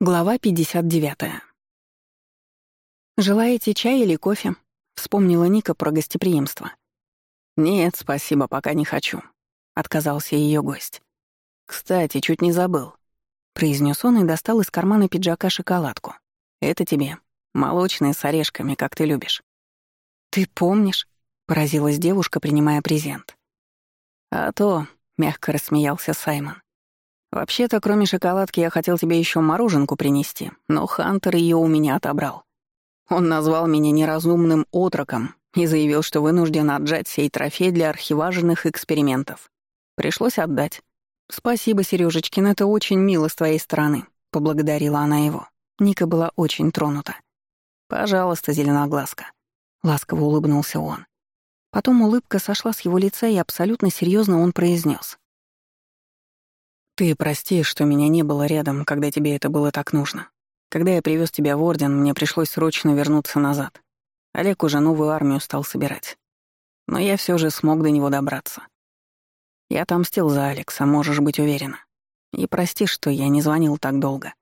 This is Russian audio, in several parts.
Глава 59. «Желаете чай или кофе?» — вспомнила Ника про гостеприимство. «Нет, спасибо, пока не хочу», — отказался ее гость. «Кстати, чуть не забыл», — произнес он и достал из кармана пиджака шоколадку. «Это тебе. Молочные с орешками, как ты любишь». «Ты помнишь?» — поразилась девушка, принимая презент. «А то», — мягко рассмеялся Саймон. Вообще-то, кроме шоколадки, я хотел тебе еще мороженку принести, но Хантер ее у меня отобрал. Он назвал меня неразумным отроком и заявил, что вынужден отжать сей трофей для архиваженных экспериментов. Пришлось отдать. «Спасибо, Серёжечкин, это очень мило с твоей стороны», — поблагодарила она его. Ника была очень тронута. «Пожалуйста, зеленоглазка», — ласково улыбнулся он. Потом улыбка сошла с его лица, и абсолютно серьезно он произнес: ты прости, что меня не было рядом, когда тебе это было так нужно. Когда я привез тебя в Орден, мне пришлось срочно вернуться назад. Олег уже новую армию стал собирать. Но я все же смог до него добраться. Я отомстил за Алекса, можешь быть уверена. И прости, что я не звонил так долго.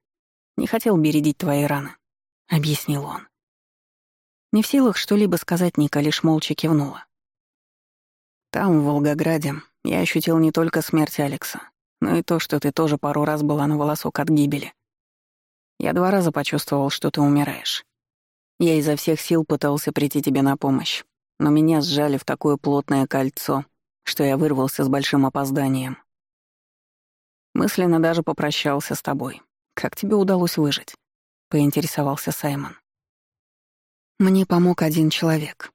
Не хотел бередить твои раны», — объяснил он. Не в силах что-либо сказать, Ника лишь молча кивнула. Там, в Волгограде, я ощутил не только смерть Алекса, ну и то, что ты тоже пару раз была на волосок от гибели. Я два раза почувствовал, что ты умираешь. Я изо всех сил пытался прийти тебе на помощь, но меня сжали в такое плотное кольцо, что я вырвался с большим опозданием. Мысленно даже попрощался с тобой. Как тебе удалось выжить? Поинтересовался Саймон. Мне помог один человек.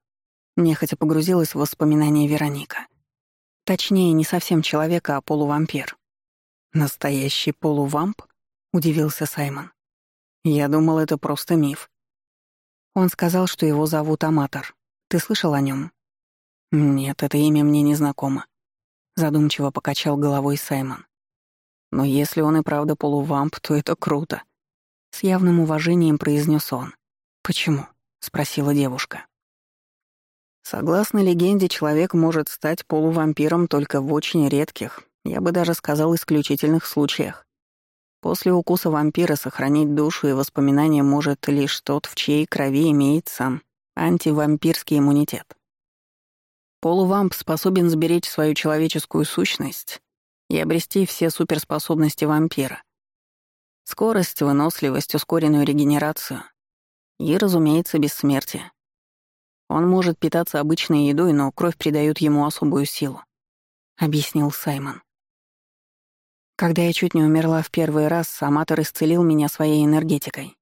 Нехотя погрузилась в воспоминания Вероника. Точнее, не совсем человека, а полувампир. «Настоящий полувамп?» — удивился Саймон. «Я думал, это просто миф». Он сказал, что его зовут Аматор. Ты слышал о нем? «Нет, это имя мне не знакомо», — задумчиво покачал головой Саймон. «Но если он и правда полувамп, то это круто», — с явным уважением произнес он. «Почему?» — спросила девушка. Согласно легенде, человек может стать полувампиром только в очень редких, я бы даже сказал исключительных случаях. После укуса вампира сохранить душу и воспоминания может лишь тот, в чьей крови имеется антивампирский иммунитет. Полувамп способен сберечь свою человеческую сущность и обрести все суперспособности вампира. Скорость, выносливость, ускоренную регенерацию и, разумеется, бессмертие. Он может питаться обычной едой, но кровь придает ему особую силу, — объяснил Саймон. Когда я чуть не умерла в первый раз, Аматор исцелил меня своей энергетикой.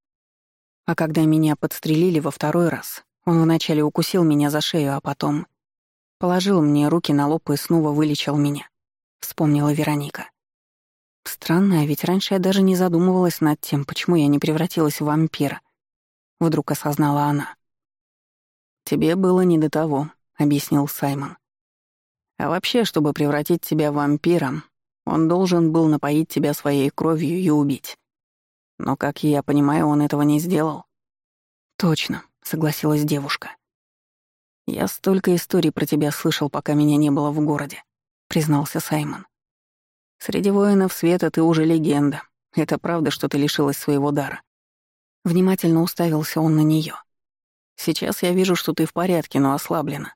А когда меня подстрелили во второй раз, он вначале укусил меня за шею, а потом положил мне руки на лоб и снова вылечил меня, вспомнила Вероника. Странно, а ведь раньше я даже не задумывалась над тем, почему я не превратилась в вампира. Вдруг осознала она. «Тебе было не до того», — объяснил Саймон. «А вообще, чтобы превратить тебя в вампира, он должен был напоить тебя своей кровью и убить. Но, как я понимаю, он этого не сделал. Точно, согласилась девушка. Я столько историй про тебя слышал, пока меня не было в городе, признался Саймон. Среди воинов света ты уже легенда. Это правда, что ты лишилась своего дара. Внимательно уставился он на нее. Сейчас я вижу, что ты в порядке, но ослаблена.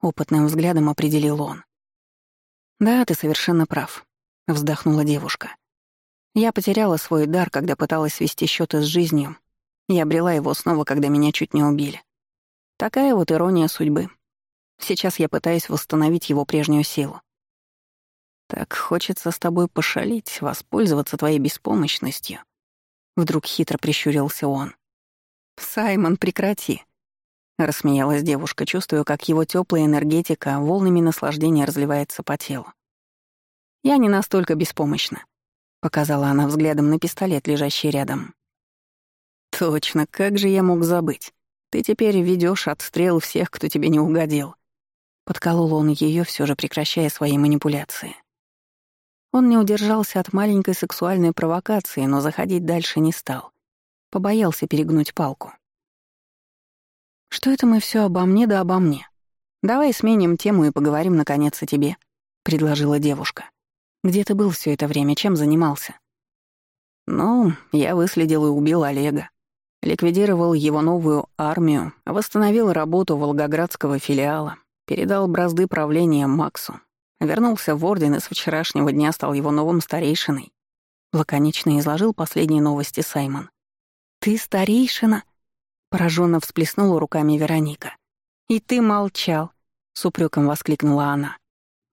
Опытным взглядом определил он. Да, ты совершенно прав. — вздохнула девушка. Я потеряла свой дар, когда пыталась вести счеты с жизнью, Я обрела его снова, когда меня чуть не убили. Такая вот ирония судьбы. Сейчас я пытаюсь восстановить его прежнюю силу. Так хочется с тобой пошалить, воспользоваться твоей беспомощностью. Вдруг хитро прищурился он. «Саймон, прекрати!» Рассмеялась девушка, чувствуя, как его теплая энергетика волнами наслаждения разливается по телу. Я не настолько беспомощна», — показала она взглядом на пистолет, лежащий рядом. «Точно, как же я мог забыть? Ты теперь ведёшь отстрел всех, кто тебе не угодил». Подколол он её, всё же прекращая свои манипуляции. Он не удержался от маленькой сексуальной провокации, но заходить дальше не стал. Побоялся перегнуть палку. «Что это мы всё обо мне да обо мне? Давай сменим тему и поговорим, наконец, о тебе», — предложила девушка. Где ты был все это время? Чем занимался?» «Ну, я выследил и убил Олега. Ликвидировал его новую армию, восстановил работу волгоградского филиала, передал бразды правления Максу, вернулся в Орден и с вчерашнего дня стал его новым старейшиной». Лаконично изложил последние новости Саймон. «Ты старейшина?» Пораженно всплеснула руками Вероника. «И ты молчал!» — с упреком воскликнула она.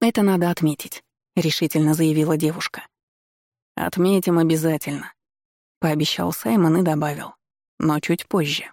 «Это надо отметить. — решительно заявила девушка. «Отметим обязательно», — пообещал Саймон и добавил. «Но чуть позже».